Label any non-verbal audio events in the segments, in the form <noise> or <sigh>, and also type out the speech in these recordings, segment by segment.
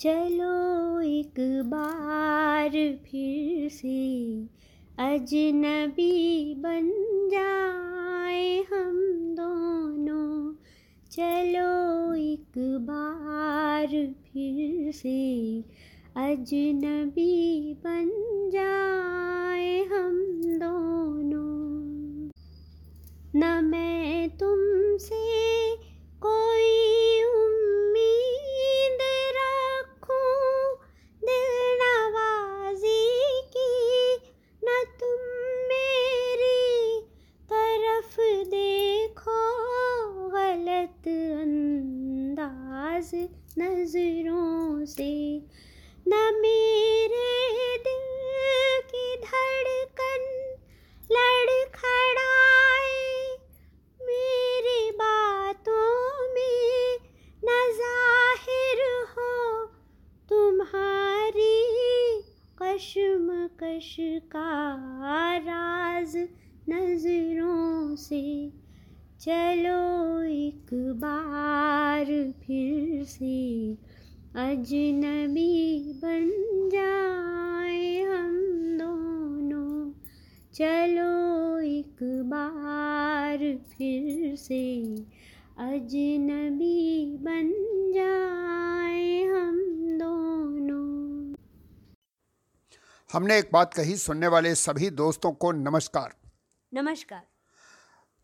चलो एक बार फिर से अजनबी बन जाए हम दोनों। चलो एक बार फिर से अजनबी बन जाए हम दोनों। न मैं तुमसे नज़रों से न मेरे हमने एक बात कही सुनने वाले सभी दोस्तों को नमस्कार। नमस्कार।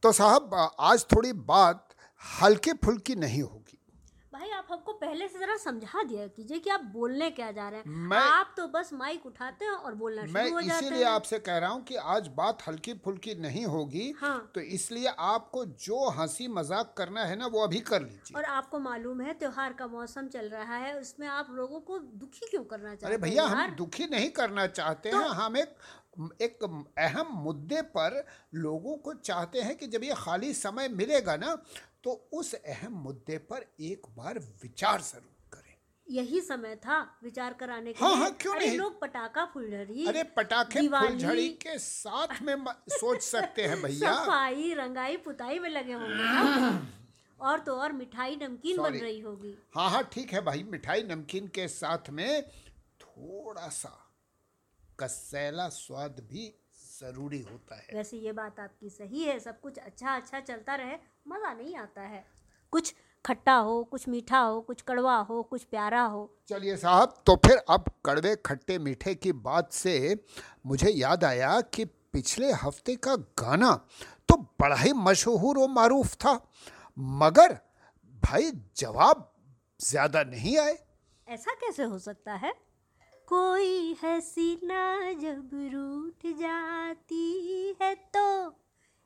तो साहब आज थोड़ी बात हल्के फुल्की नहीं होगी। आप हमको पहले से जरा समझा दिया कीजिए कि आप बोलने क्या जा रहे हैं। मैं- आप तो बस माइक उठाते हैं और बोलना मैं शुरू हो जाते इसीलिए आपसे कह रहा हूँ कि आज बात हल्की फुल्की नहीं होगी हाँ। तो इसलिए आपको जो हँसी मज़ाक करना है ना वो अभी कर लीजिए। और आपको मालूम है त्योहार का मौसम चल रहा है उसमें आप लोगों को दुखी क्यों करना चाहते अरे भैया हम दुखी नहीं करना चाहते तो- हैं हम एक एक अहम मुद्दे पर लोगों को चाहते हैं कि जब ये खाली समय मिलेगा ना तो उस अहम मुद्दे पर एक बार विचार ज़रूर करें। यही समय था विचार कराने के हाँ, लिए। हाँ, क्यों अरे नहीं? लोग पटाखा फुलझड़ी अरे पटाखे फुलझड़ी के साथ में सोच सकते हैं भैया। सफ़ाई रंगाई पुताई में लगे होंगे और तो और मिठाई नमकीन बन रही होगी। हाँ हाँ ठीक है भाई। मिठाई नमकीन के साथ में थोड़ा सा कसैला स्वाद भी ज़रूरी होता है। वैसे ये बात आपकी सही है। सब कुछ अच्छा अच्छा चलता रहे। मज़ा नहीं आता है। कुछ खट्टा हो कुछ मीठा हो कुछ कड़वा हो कुछ प्यारा हो। चलिए साहब तो फिर अब कड़वे खट्टे मीठे की बात से मुझे याद आया कि पिछले हफ़्ते का गाना तो बड़ा ही मशहूर और मारूफ था मगर भाई जवाब ज़्यादा नहीं आए। ऐसा कैसे हो सकता है? कोई हसीना जब रूठ जाती है तो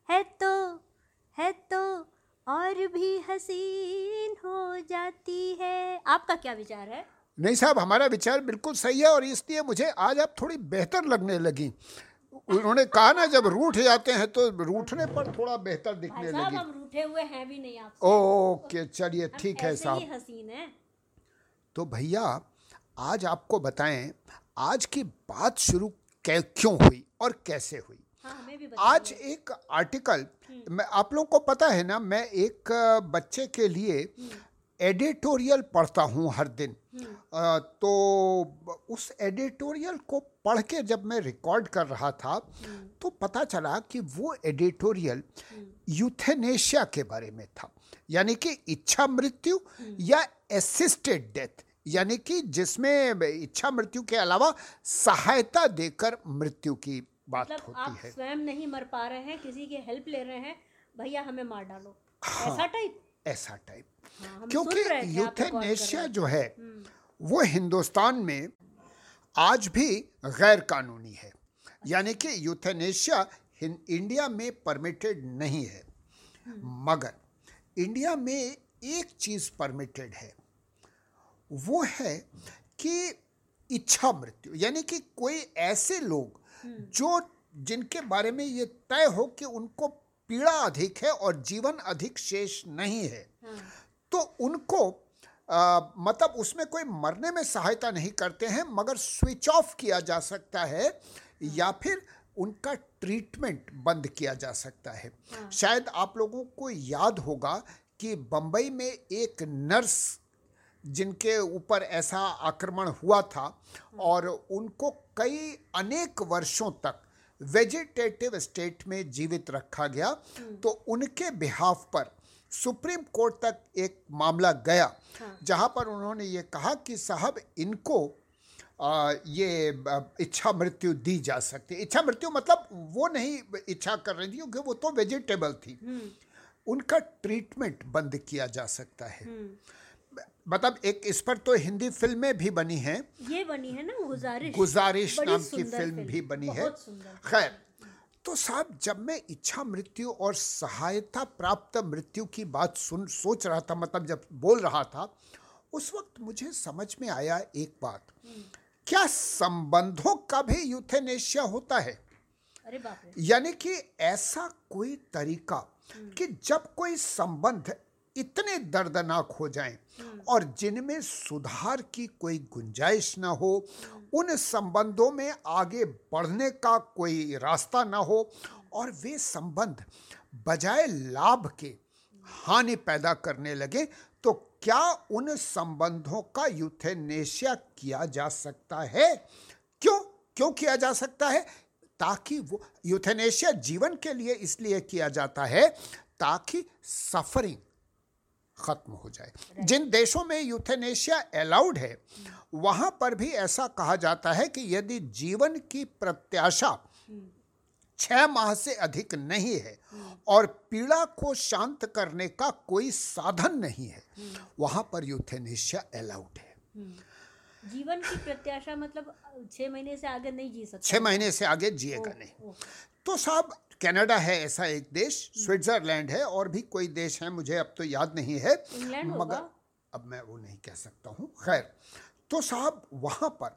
है तो है तो और भी हसीन हो जाती है। आपका क्या विचार है? नहीं साहब हमारा विचार बिल्कुल सही है और इसलिए मुझे आज आप थोड़ी बेहतर लगने लगी। उन्होंने कहा ना जब रूठ जाते हैं तो रूठने पर थोड़ा बेहतर दिखने लगी। हम रूठे हुए हैं भी नहीं आपसे। ओके चलिए ठीक है साहब। हसीन है। तो भैया आज आपको बताएँ आज की बात शुरू क्यों हुई और कैसे हुई? हाँ भी आज एक आर्टिकल मैं आप लोगों को पता है ना मैं एक बच्चे के लिए एडिटोरियल पढ़ता हूँ हर दिन। अ, तो उस एडिटोरियल को पढ़ के जब मैं रिकॉर्ड कर रहा था तो पता चला कि वो एडिटोरियल यूथेनेशिया के बारे में था। यानी कि इच्छा मृत्यु या असिस्टेड डेथ यानी कि जिसमें इच्छा मृत्यु के अलावा सहायता देकर मृत्यु की बात मतलब होती आप है। स्वयं नहीं मर पा रहे हैं किसी की हेल्प ले रहे हैं भैया हमें मार डालो। हाँ। ऐसा टाइप ऐसा टाइप हाँ, क्योंकि यूथेनेशिया जो है हम्म, वो हिंदुस्तान में आज भी गैर कानूनी है यानी कि यूथेनेशिया इंडिया में परमिटेड नहीं है। मगर इंडिया में एक चीज़ परमिटेड है। वो है कि इच्छा मृत्यु यानी कि कोई ऐसे लोग जो जिनके बारे में ये तय हो कि उनको पीड़ा अधिक है और जीवन अधिक शेष नहीं है हाँ, तो उनको आ, मतलब उसमें कोई मरने में सहायता नहीं करते हैं मगर स्विच ऑफ़ किया जा सकता है या फिर उनका ट्रीटमेंट बंद किया जा सकता है। शायद आप लोगों को याद होगा कि बम्बई में एक नर्स जिनके ऊपर ऐसा आक्रमण हुआ था और उनको कई अनेक वर्षों तक वेजिटेटिव स्टेट में जीवित रखा गया। तो उनके बिहाफ पर सुप्रीम कोर्ट तक एक मामला गया हाँ। जहाँ पर उन्होंने ये कहा कि साहब इनको आ, ये इच्छा मृत्यु दी जा सकती है। इच्छा मृत्यु मतलब वो नहीं इच्छा कर रही थी क्योंकि वो तो वेजिटेबल थी। हम्म। उनका ट्रीटमेंट बंद किया जा सकता है। हम्म। मतलब एक इस पर तो हिंदी फ़िल्में भी बनी हैं। ये बनी है ना गुजारिश। गुजारिश नाम की सुंदर फ़िल्म भी बनी है। खैर तो साहब जब मैं इच्छा मृत्यु और सहायता प्राप्त मृत्यु की बात सुन सोच रहा था मतलब जब बोल रहा था उस वक्त मुझे समझ में आया एक बात। क्या संबंधों का भी यूथेनेशिया होता है? अरे बाप रे। यानी कि ऐसा कोई तरीका कि जब कोई संबंध इतने दर्दनाक हो जाएँ। और जिनमें सुधार की कोई गुंजाइश ना हो उन संबंधों में आगे बढ़ने का कोई रास्ता ना हो और वे संबंध बजाय लाभ के हानि पैदा करने लगे तो क्या उन संबंधों का यूथेनेशिया किया जा सकता है? क्यों? क्यों किया जा सकता है? ताकि वो यूथेनेशिया जीवन के लिए इसलिए किया जाता है ताकि सफरिंग खत्म हो जाए। जिन देशों में यूथेनेशिया अलाउड है वहाँ पर भी ऐसा कहा जाता है कि यदि जीवन की प्रत्याशा छह माह से अधिक नहीं है और पीड़ा को शांत करने का कोई साधन नहीं है वहाँ पर यूथेनेशिया अलाउड है। जीवन की प्रत्याशा मतलब छह महीने से आगे नहीं जी सकता। छह महीने से आगे जिएगा नहीं। तो साहब कनाडा है ऐसा एक देश स्विट्जरलैंड है और भी कोई देश है मुझे अब तो याद नहीं है। मगर अब मैं वो नहीं कह सकता हूँ। खैर तो साहब वहाँ पर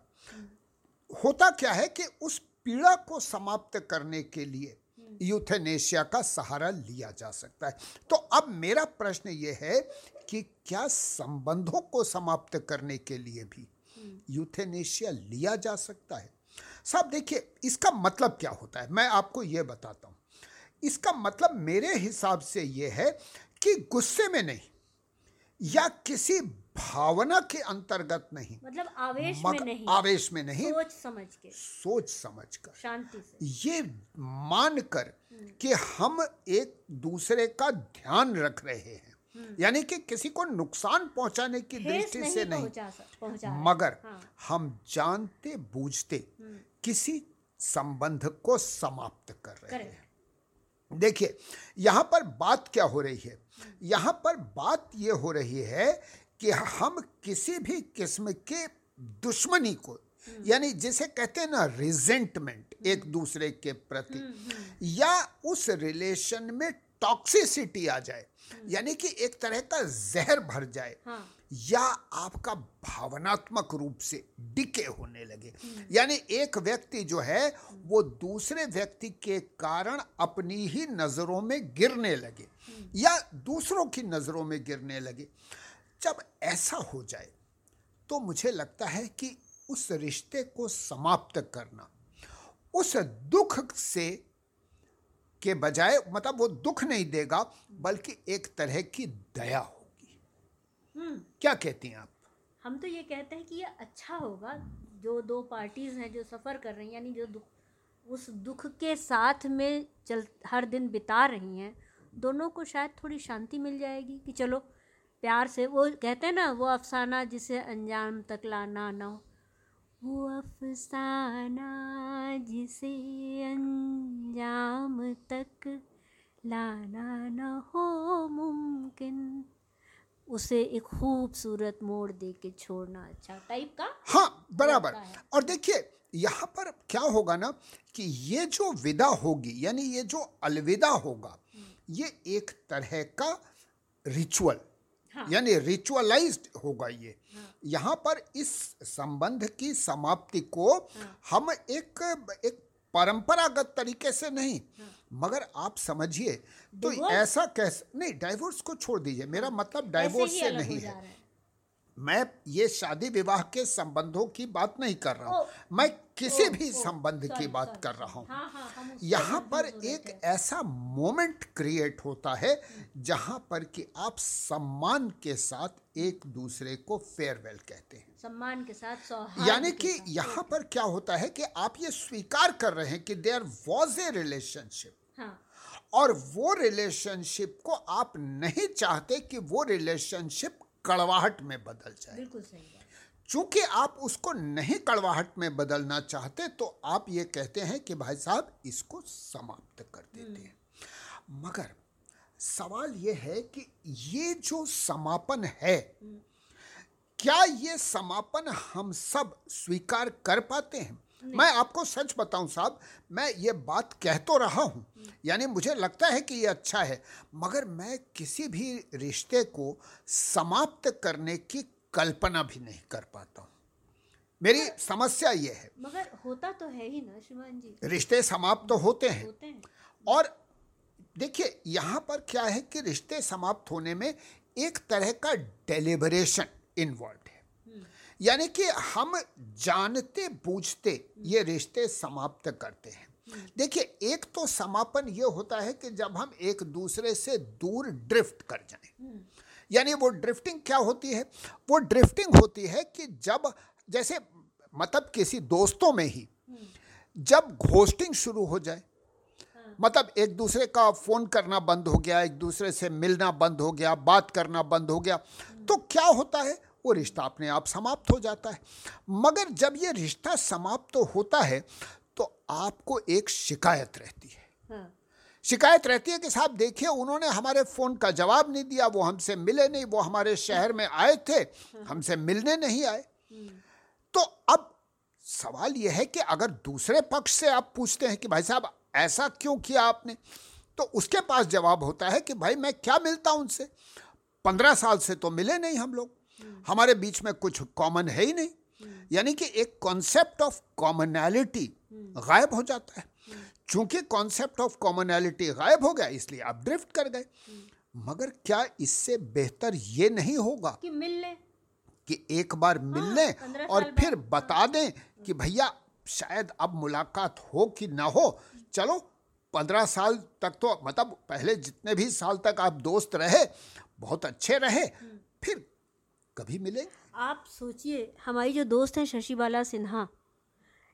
होता क्या है कि उस पीड़ा को समाप्त करने के लिए यूथेनेशिया का सहारा लिया जा सकता है। तो अब मेरा प्रश्न ये है कि क्या संबंधों को समाप्त करने के लिए भी यूथेनेशिया लिया जा सकता है? साहब देखिए इसका मतलब क्या होता है? मैं आपको ये बताता हूँ। इसका मतलब मेरे हिसाब से ये है कि गुस्से में नहीं या किसी भावना के अंतर्गत नहीं। मतलब आवेश में नहीं। आवेश में नहीं। सोच समझ के। सोच समझकर शांति से। ये मानकर कि हम एक दूसरे का ध्यान रख रहे हैं। यानी कि किसी को नुकसान पहुँचाने की दृष्टि से नहीं पहुँचा मगर हाँ। हम जानते बूझते किसी संबंध को समाप्त कर रहे हैं। देखिए यहाँ पर बात क्या हो रही है? यहाँ पर बात ये हो रही है कि हम किसी भी किस्म के दुश्मनी को यानी जिसे कहते हैं ना रिजेंटमेंट एक दूसरे के प्रति या उस रिलेशन में टॉक्सिसिटी आ जाए यानी कि एक तरह का जहर भर जाए हाँ। या आपका भावनात्मक रूप से डिके होने लगे। यानी एक व्यक्ति जो है वो दूसरे व्यक्ति के कारण अपनी ही नज़रों में गिरने लगे या दूसरों की नज़रों में गिरने लगे। जब ऐसा हो जाए तो मुझे लगता है कि उस रिश्ते को समाप्त करना उस दुख से के बजाय मतलब वो दुख नहीं देगा बल्कि एक तरह की दया होगी। हम्म। क्या कहती हैं आप? हम तो ये कहते हैं कि ये अच्छा होगा जो दो पार्टीज़ हैं जो सफ़र कर रही हैं यानी जो दुख उस दुख के साथ में चल हर दिन बिता रही हैं दोनों को शायद थोड़ी शांति मिल जाएगी कि चलो प्यार से वो कहते हैं ना वो अफसाना जिसे अंजाम तक लाना ना हो। वो अफसाना जिसे अंजाम तक लाना न हो मुमकिन। उसे एक खूबसूरत मोड़ दे के छोड़ना अच्छा टाइप का हाँ बराबर। और देखिए यहाँ पर क्या होगा ना कि ये जो विदा होगी यानी ये जो अलविदा होगा ये एक तरह का रिचुअल हाँ। यानी रिचुअलाइज्ड होगा ये हाँ। यहाँ पर इस संबंध की समाप्ति को हाँ। हम एक एक परंपरागत तरीके से नहीं हाँ। मगर आप समझिए तो ऐसा कैसे नहीं डाइवोर्स को छोड़ दीजिए मेरा मतलब डाइवोर्स से नहीं है है मैं ये शादी विवाह के संबंधों की बात नहीं कर रहा हूँ। मैं किसी ओ, भी संबंध की बात कर रहा हूँ। हाँ हाँ यहाँ पर एक ऐसा मोमेंट क्रिएट होता है जहाँ पर कि आप सम्मान के साथ एक दूसरे को फेयरवेल कहते हैं। सम्मान के साथ सौहार्द यानी कि। यहाँ पर क्या होता है कि आप ये स्वीकार कर रहे हैं कि देयर वॉज़ ए रिलेशनशिप और वो रिलेशनशिप को आप नहीं चाहते कि वो रिलेशनशिप कड़वाहट में बदल जाए। बिल्कुल सही चूँकि आप उसको नहीं कड़वाहट में बदलना चाहते तो आप ये कहते हैं कि भाई साहब इसको समाप्त कर देते हैं। मगर सवाल ये है कि ये जो समापन है क्या ये समापन हम सब स्वीकार कर पाते हैं? मैं आपको सच बताऊँ साहब मैं ये बात कह तो रहा हूँ यानी मुझे लगता है कि ये अच्छा है मगर मैं किसी भी रिश्ते को समाप्त करने की कल्पना भी नहीं कर पाता हूँ। मेरी समस्या ये है। मगर होता तो है ही ना श्रीमान जी। रिश्ते समाप्त तो होते हैं। होते हैं। और देखिए यहाँ पर क्या है कि रिश्ते समाप्त होने में एक तरह का डेलिबरेशन इन्वॉल्व यानी कि हम जानते, बूझते, ये रिश्ते समाप्त करते हैं। देखिए, एक तो समापन ये होता है कि जब हम एक दूसरे से दूर ड्रिफ्ट कर जाएँ। यानी वो ड्रिफ्टिंग क्या होती है? वो ड्रिफ्टिंग होती है कि जब, जैसे मतलब किसी दोस्तों में ही जब घोस्टिंग शुरू हो जाए मतलब एक दूसरे का फ़ोन करना बंद हो गया, एक दूसरे से मिलना बंद हो गया, बात करना बंद हो गया तो क्या होता है? वो रिश्ता अपने आप समाप्त हो जाता है। मगर जब ये रिश्ता समाप्त तो होता है तो आपको एक शिकायत रहती है। हाँ। शिकायत रहती है कि साहब देखिए उन्होंने हमारे फ़ोन का जवाब नहीं दिया वो हमसे मिले नहीं वो हमारे शहर में आए थे हमसे मिलने नहीं आए। तो अब सवाल यह है कि अगर दूसरे पक्ष से आप पूछते हैं कि भाई साहब ऐसा क्यों किया आपने? तो उसके पास जवाब होता है कि भाई मैं क्या मिलता हूँ उनसे? पंद्रह साल से तो मिले नहीं हम लोग। हमारे बीच में कुछ कॉमन है ही नहीं। यानी कि एक कॉन्सेप्ट ऑफ़ कॉमनैलिटी गायब हो जाता है। चूँकि कॉन्सेप्ट ऑफ़ कॉमनैलिटी गायब हो गया इसलिए आप ड्रिफ्ट कर गए। मगर क्या इससे बेहतर ये नहीं होगा कि मिल ले कि एक बार मिल लें 15 और फिर बता दें कि भैया शायद अब मुलाकात हो कि ना हो। चलो पंद्रह साल तक तो मतलब पहले जितने भी साल तक आप दोस्त रहे बहुत अच्छे रहे फिर कभी मिले आप सोचिए, हमारी जो दोस्त हैं शशि बाला सिन्हा,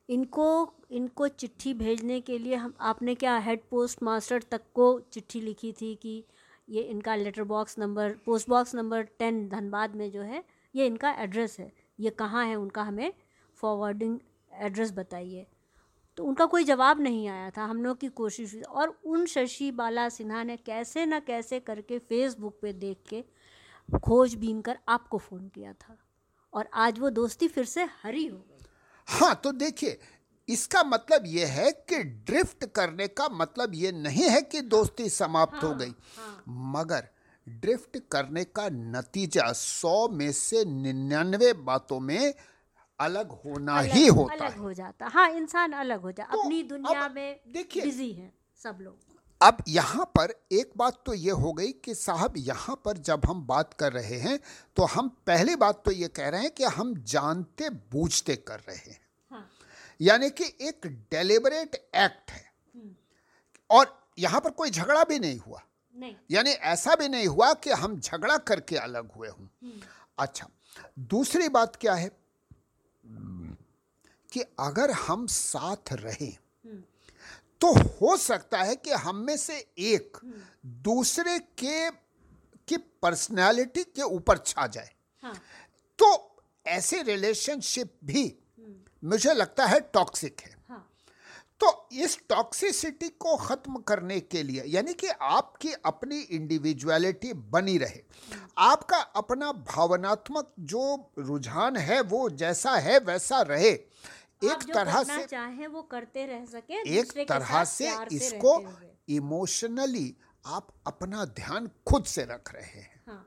इनको इनको चिट्ठी भेजने के लिए हम, आपने क्या हेड पोस्ट मास्टर तक को चिट्ठी लिखी थी कि ये इनका letter box number post box number ten Dhanbad में जो है, ये इनका एड्रेस है। ये कहाँ है उनका हमें फॉरवर्डिंग एड्रेस बताइए। तो उनका कोई जवाब नहीं आया था, हम लोग की कोशिश हुई। और उन शशि बाला सिन्हा ने कैसे ना कैसे करके फेसबुक पे देख के खोजबीन कर आपको फ़ोन किया था और आज वो दोस्ती फिर से हरी हो गई। हाँ तो देखिए इसका मतलब ये है कि ड्रिफ्ट करने का मतलब ये नहीं है कि दोस्ती समाप्त हाँ, हो गई। हाँ. मगर ड्रिफ्ट करने का नतीजा सौ में से निन्यानवे बातों में अलग होना अलग- ही होता अलग है। हो जाता। हाँ इंसान अलग हो जाता तो अपनी दुनिया में देखिए- बिज़ी हैं सब लोग। अब यहाँ पर एक बात तो ये हो गई कि साहब यहाँ पर जब हम बात कर रहे हैं तो हम पहली बात तो ये कह रहे हैं कि हम जानते बूझते कर रहे हैं। हाँ। यानी कि एक डेलिबरेट एक्ट है। और यहाँ पर कोई झगड़ा भी नहीं हुआ। नहीं। यानी ऐसा भी नहीं हुआ कि हम झगड़ा करके अलग हुए हों। अच्छा दूसरी बात क्या है? कि अगर हम साथ रहें तो हो सकता है कि हम में से एक दूसरे के की पर्सनालिटी के ऊपर छा जाए। हाँ। तो ऐसे रिलेशनशिप भी मुझे लगता है टॉक्सिक है। हाँ। तो इस टॉक्सिसिटी को खत्म करने के लिए यानी कि आपकी अपनी इंडिविजुअलिटी बनी रहे। आपका अपना भावनात्मक जो रुझान है वो जैसा है वैसा रहे। एक तरह से चाहे वो करते रह सके एक तरह से इसको इमोशनली आप अपना ध्यान खुद से रख रहे हैं। हाँ।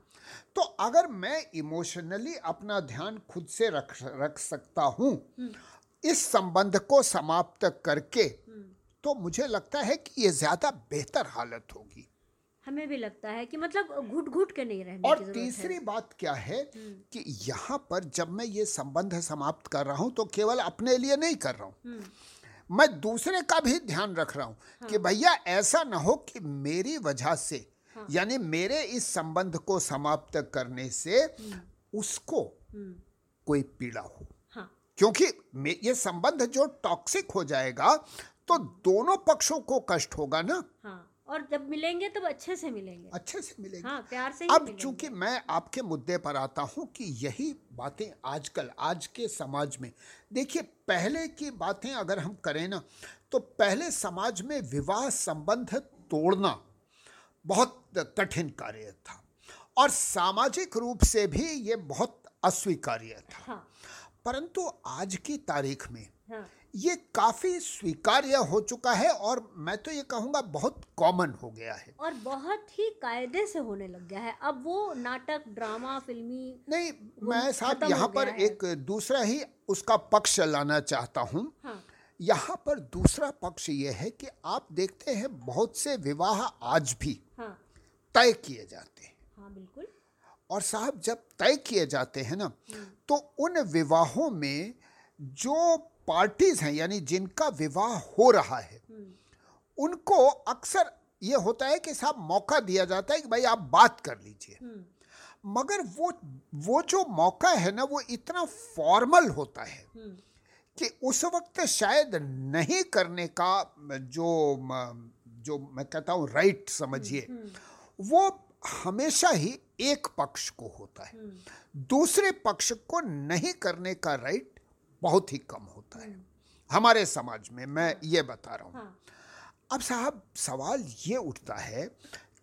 तो अगर मैं इमोशनली अपना ध्यान खुद से रख रख सकता हूँ इस संबंध को समाप्त करके तो मुझे लगता है कि ये ज़्यादा बेहतर हालत होगी। हमें भी लगता है कि मतलब घुट घुट के नहीं रहने और की तीसरी है। बात क्या है हम्म। कि यहाँ पर जब मैं ये संबंध समाप्त कर रहा हूँ तो केवल अपने लिए नहीं कर रहा हूँ। हम्म, मैं दूसरे का भी ध्यान रख रहा हूँ हाँ। कि भैया ऐसा ना हो कि मेरी वजह से हाँ। यानी मेरे इस संबंध को समाप्त करने से उसको हम्म, कोई पीड़ा हो। हाँ। क्योंकि ये संबंध जो टॉक्सिक हो जाएगा तो दोनों पक्षों को कष्ट होगा ना। हाँ। और जब मिलेंगे तब अच्छे से मिलेंगे। अच्छे से मिलेगा। हाँ प्यार से ही अब चूँकि मैं आपके मुद्दे पर आता हूँ कि यही बातें आजकल आज के समाज में देखिए पहले की बातें अगर हम करें ना तो पहले समाज में विवाह संबंध तोड़ना बहुत कठिन कार्य था और सामाजिक रूप से भी ये बहुत अस्वीकार्य था। हाँ। परंतु आज की तारीख में हाँ। ये काफ़ी स्वीकार्य हो चुका है और मैं तो ये कहूँगा बहुत कॉमन हो गया है। और बहुत ही कायदे से होने लग गया है। अब वो नाटक ड्रामा फिल्मी नहीं मैं साहब यहाँ पर एक दूसरा ही उसका पक्ष लाना चाहता हूँ। हाँ। यहाँ पर दूसरा पक्ष ये है कि आप देखते हैं बहुत से विवाह आज भी हाँ। तय किए जाते हैं। हाँ बिल्कुल। और साहब जब तय किए जाते हैं ना। तो उन विवाहों में जो पार्टीज़ हैं, यानी जिनका विवाह हो रहा है, उनको अक्सर ये होता है कि साहब मौका दिया जाता है कि भाई आप बात कर लीजिए मगर वो वो जो मौका है ना, वो इतना फॉर्मल होता है कि उस वक्त शायद नहीं करने का जो जो मैं कहता हूँ राइट समझिए, वो हमेशा ही एक पक्ष को होता है। हम्म, दूसरे पक्ष को नहीं करने का राइट बहुत ही कम होता है। हमारे समाज में मैं ये बता रहा हूँ। हाँ। अब साहब सवाल ये उठता है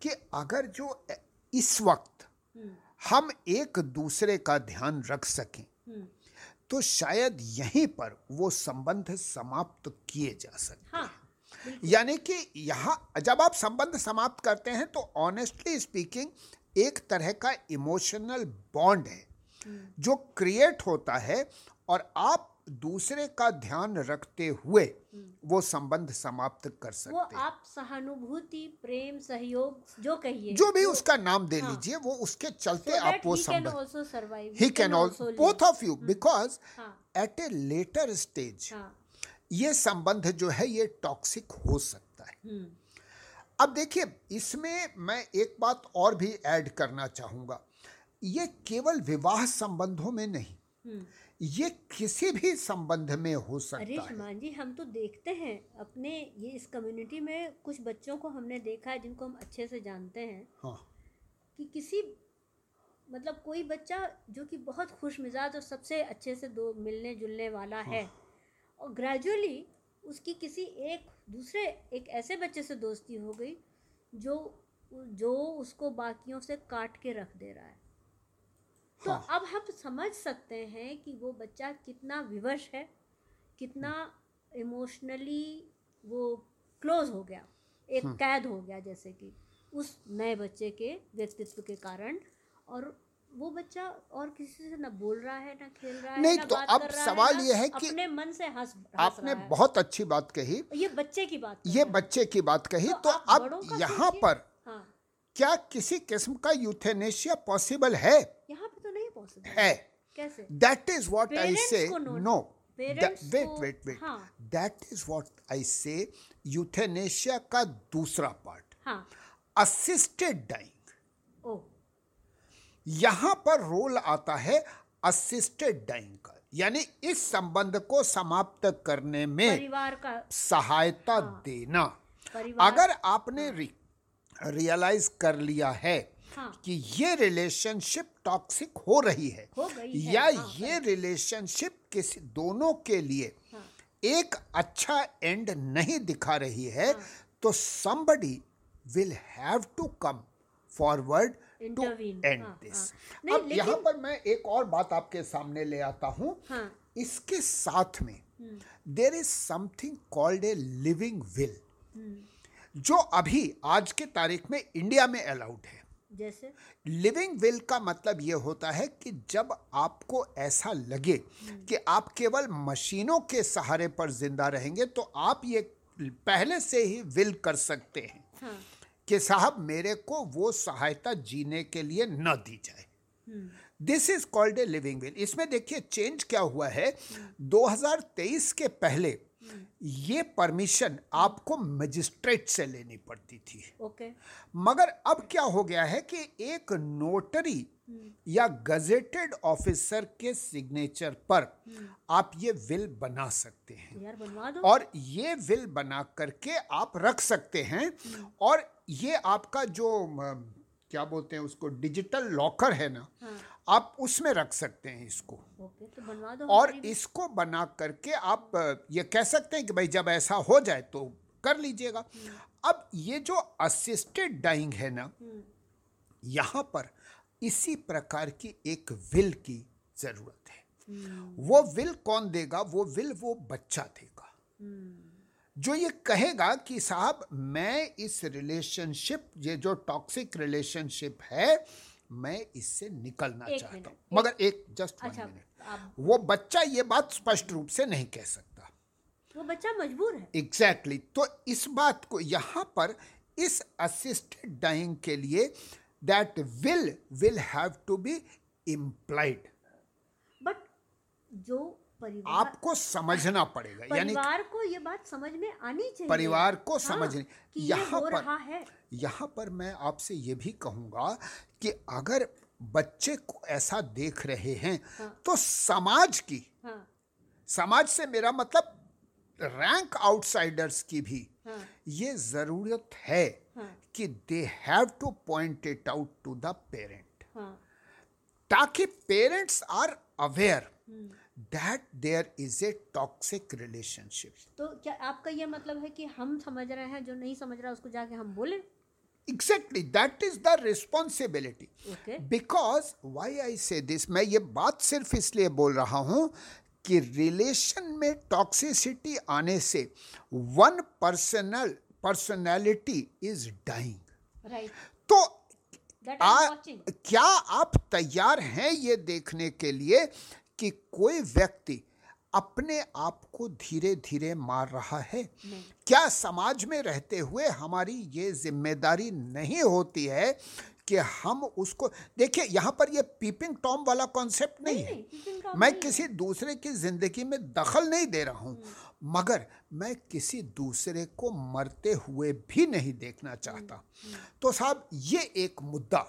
कि अगर जो इस वक्त हम्म, हम एक दूसरे का ध्यान रख सकें हम्म, तो शायद यहीं पर वो संबंध समाप्त किए जा सकते हाँ। यानी कि यहाँ जब आप संबंध समाप्त करते हैं तो ऑनेस्टली स्पीकिंग एक तरह का इमोशनल बॉन्ड है जो क्रिएट होता है और आप दूसरे का ध्यान रखते हुए वो संबंध समाप्त कर सकते हैं। आप सहानुभूति प्रेम सहयोग जो कहिए। जो भी उसका नाम दे हाँ। लीजिए वो उसके चलते so आप वो संबंध ही can also both of you because at a later stage हाँ। ये संबंध जो है ये टॉक्सिक हो सकता है। हम्म, अब देखिए इसमें मैं एक बात और भी ऐड करना चाहूँगा। ये केवल विवाह संबंधों में नहीं हम्म। ये किसी भी संबंध में हो सकता अरे है। जी हम तो देखते हैं अपने ये इस कम्युनिटी में कुछ बच्चों को हमने देखा है जिनको हम अच्छे से जानते हैं। हाँ। कि किसी मतलब कोई बच्चा जो कि बहुत खुश मिजाज और सबसे अच्छे से दो मिलने जुलने वाला हाँ। है और ग्रेजुअली उसकी किसी एक दूसरे एक ऐसे बच्चे से दोस्ती हो गई जो जो उसको बाकियों से काट के रख दे रहा है तो हाँ। अब हम समझ सकते हैं कि वो बच्चा कितना विवश है कितना इमोशनली वो क्लोज हो गया एक कैद हो गया जैसे कि उस नए बच्चे के व्यक्तित्व के कारण और वो बच्चा और किसी से ना बोल रहा है ना खेल रहा है नहीं, तो अब सवाल ये है कि अपने मन से हंस आपने रहा है। बहुत अच्छी बात कही। ये बच्चे की बात ये बच्चे की बात कही तो तो अब यहाँ पर हाँ। क्या किसी किस्म का यूथेनेशिया पॉसिबल है? यहाँ पे तो नहीं पॉसिबल है। कैसे? That is what I say no- wait wait wait. That is what I say euthanasia का दूसरा पार्ट हाँ। असिस्टेड डाइंग ओ। यहाँ पर रोल आता है असिस्टेड डाइंग का यानी इस संबंध को समाप्त करने में परिवार का सहायता हाँ, देना। अगर आपने रि, रियलाइज़ कर लिया है हाँ। कि ये रिलेशनशिप टॉक्सिक हो रही है हो गई है, या हाँ, ये रिलेशनशिप किसी दोनों के लिए हाँ। एक अच्छा एंड नहीं दिखा रही है हाँ, तो somebody will have to come forward हाँ, हाँ। अब यहाँ पर मैं एक और बात आपके सामने ले आता हूँ। हाँ। इसके साथ में there is something called a living will जो अभी आज के तारीख में इंडिया में अलाउड है। जैसे? लिविंग विल का मतलब ये होता है कि जब आपको ऐसा लगे कि आप केवल मशीनों के सहारे पर ज़िंदा रहेंगे तो आप ये पहले से ही विल कर सकते हैं। हाँ। कि साहब मेरे को वो सहायता जीने के लिए न दी जाए। This is called a living will इसमें देखिए चेंज क्या हुआ है? 2023 के पहले ये परमिशन आपको मजिस्ट्रेट से लेनी पड़ती थी। Okay okay. मगर अब क्या हो गया है कि एक नोटरी या गजेटेड ऑफिसर के सिग्नेचर पर आप ये विल बना सकते हैं। यार बनवा दो। और ये विल बना करके आप रख सकते हैं। और ये आपका जो क्या बोलते हैं उसको डिजिटल लॉकर है ना हाँ। आप उसमें रख सकते हैं इसको। ओके तो बनवा दो। और इसको बना करके आप ये कह सकते हैं कि भाई जब ऐसा हो जाए तो कर लीजिएगा। अब ये जो असिस्टेड डाइंग है ना हम्म, यहाँ पर इसी प्रकार की एक विल की ज़रूरत है। वो विल कौन देगा? वो विल वो बच्चा देगा। जो ये कहेगा कि साहब मैं इस रिलेशनशिप ये जो टॉक्सिक रिलेशनशिप है मैं इससे निकलना चाहता मिनट, हूँ। मगर एक जस्ट वन अच्छा मिनट आप वो बच्चा ये बात स्पष्ट रूप से नहीं कह सकता। वो बच्चा मजबूर है। Exactly exactly. तो इस बात को यहाँ पर इस असिस्टेड डाइंग के लिए that will will have to be implied but जो परिवार आपको समझना पड़ेगा यानी परिवार को ये बात समझ में आनी चाहिए। परिवार को हाँ, समझने यहाँ पर यहाँ पर मैं आपसे ये भी कहूँगा कि अगर बच्चे को ऐसा देख रहे हैं हाँ। तो समाज की हाँ। समाज से मेरा मतलब रैंक आउटसाइडर्स की भी हाँ। ये ज़रूरत है। हाँ। कि they have to point it out to the parent ताकि parents are aware. That there is a toxic relationship तो क्या आपका ये मतलब है कि हम समझ रहे हैं जो नहीं समझ रहा उसको जाके हम बोलें? Exactly that is the responsibility because why I say this मैं ये बात सिर्फ़ इसलिए बोल रहा हूँ कि रिलेशन में टॉक्सिसिटी आने से one personal personality is dying तो आ, क्या आप तैयार हैं ये देखने के लिए कि कोई व्यक्ति अपने आप को धीरे धीरे मार रहा है? क्या समाज में रहते हुए हमारी ये ज़िम्मेदारी नहीं होती है कि हम उसको देखिए यहाँ पर ये पीपिंग टॉम वाला कॉन्सेप्ट नहीं है। नहीं, मैं नहीं है। किसी दूसरे की ज़िंदगी में दखल नहीं दे रहा हूँ। हम्म। मगर मैं किसी दूसरे को मरते हुए भी नहीं देखना चाहता। तो साहब ये एक मुद्दा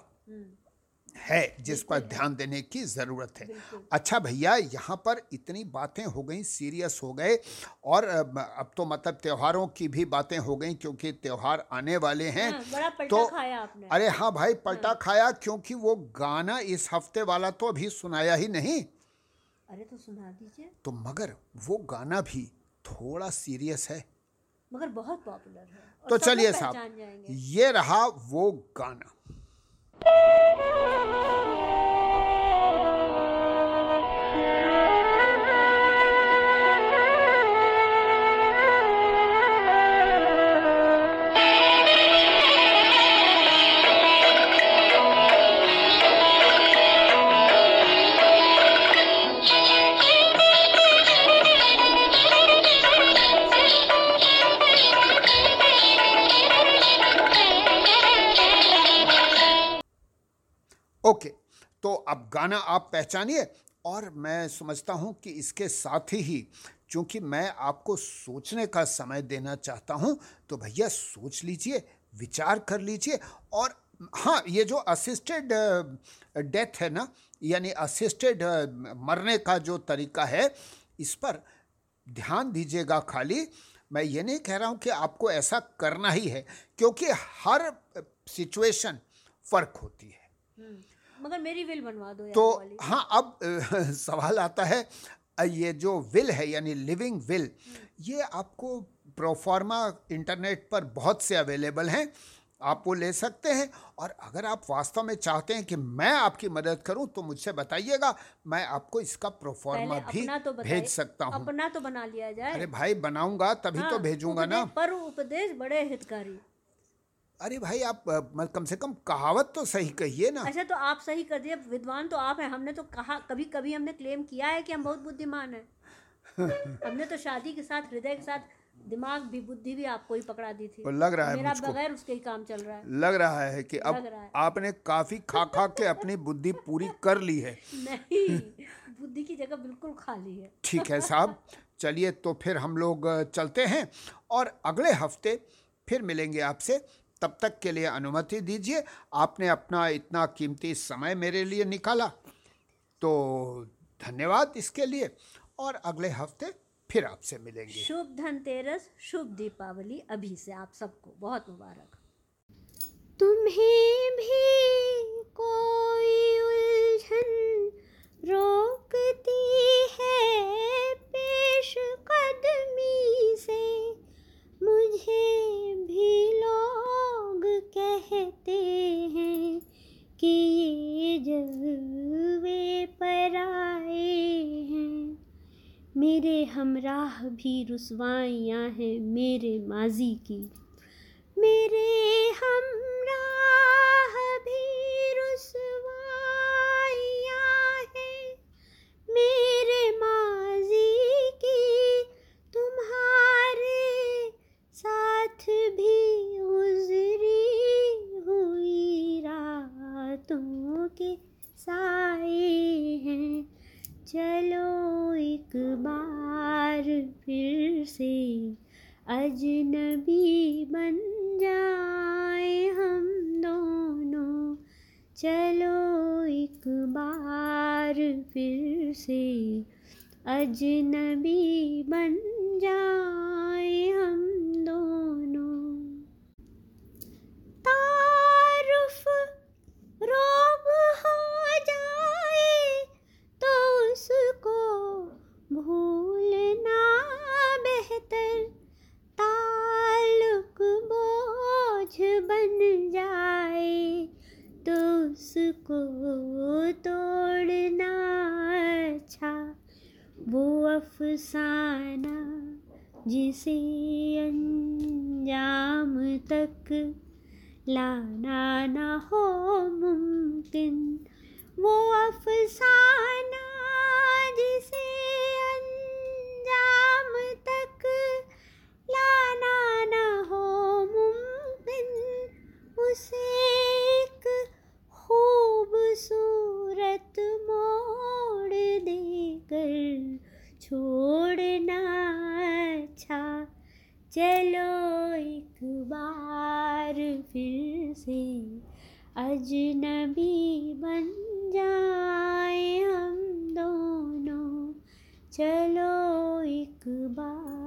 है जिस पर ध्यान देने की ज़रूरत है। अच्छा भैया यहाँ पर इतनी बातें हो गई सीरियस हो गए और अब तो मतलब त्योहारों की भी बातें हो गई क्योंकि त्योहार आने वाले हैं। हाँ, बड़ा तो खाया आपने। अरे हाँ भाई पलटा खाया क्योंकि वो गाना इस हफ़्ते वाला तो अभी सुनाया ही नहीं। अरे तो सुना दीजिए। तो मगर वो गाना भी थोड़ा सीरियस है। मगर बहुत पॉपुलर है। तो चलिए साहब ये रहा वो गाना। अब गाना आप पहचानिए। और मैं समझता हूँ कि इसके साथ ही चूँकि मैं आपको सोचने का समय देना चाहता हूँ तो भैया सोच लीजिए विचार कर लीजिए। और हाँ ये जो असिस्टेड डेथ है ना यानी असिस्टेड मरने का जो तरीका है इस पर ध्यान दीजिएगा खाली। मैं ये नहीं कह रहा हूँ कि आपको ऐसा करना ही है क्योंकि हर सिचुएशन फ़र्क होती है। हम्म, मगर मेरी विल बनवा दो तो हाँ अब <laughs> सवाल आता है ये जो विल है यानी लिविंग विल ये आपको प्रोफार्मा इंटरनेट पर बहुत से अवेलेबल हैं आप वो ले सकते हैं और अगर आप वास्तव में चाहते हैं कि मैं आपकी मदद करूँ तो मुझसे बताइएगा मैं आपको इसका प्रोफार्मा भी तो भेज सकता हूँ। अपना तो बना लिया जाए। अरे भाई बनाऊँगा तभी हाँ, तो भेजूँगा ना। पर उपदेश बड़े हितकारी। अरे भाई आप कम से कम कहावत तो सही कहिए ना। अच्छा तो आप सही कर दिए विद्वान तो आप हैं। हमने तो कहा कभी कभी हमने क्लेम किया है कि हम बहुत बुद्धिमान हैं। <laughs> हमने तो शादी के साथ हृदय के साथ दिमाग भी बुद्धि भी आपको ही पकड़ा दी थी। लग रहा है मेरा बगैर उसके ही काम चल रहा है। लग रहा है कि अब है। आपने काफ़ी खा खा के अपनी बुद्धि पूरी कर ली है। <laughs> नहीं बुद्धि की जगह बिल्कुल खाली है। ठीक है साहब चलिए तो फिर हम लोग चलते हैं। और अगले हफ़्ते फिर मिलेंगे आपसे। तब तक के लिए अनुमति दीजिए। आपने अपना इतना कीमती समय मेरे लिए निकाला। तो धन्यवाद इसके लिए। और अगले हफ़्ते फिर आपसे मिलेंगे। शुभ धनतेरस शुभ दीपावली। अभी से आप सबको बहुत मुबारक। तुम्हें भी कोई उलझन रोकती है पेश कदमी से? मुझे भी कहते हैं कि ये जलवे पर आए हैं। मेरे हमराह भी रसवाइयाँ हैं मेरे माजी की। मेरे हमराह अजनबी बन जाए हम दोनों। चलो एक बार फिर से अजनबी अफसाना जिसे अंजाम तक लाना ना हो मुमकिन। वो अफसाना छोड़ना अच्छा। चलो एक बार फिर से अजनबी बन जाए हम दोनों। चलो एक बार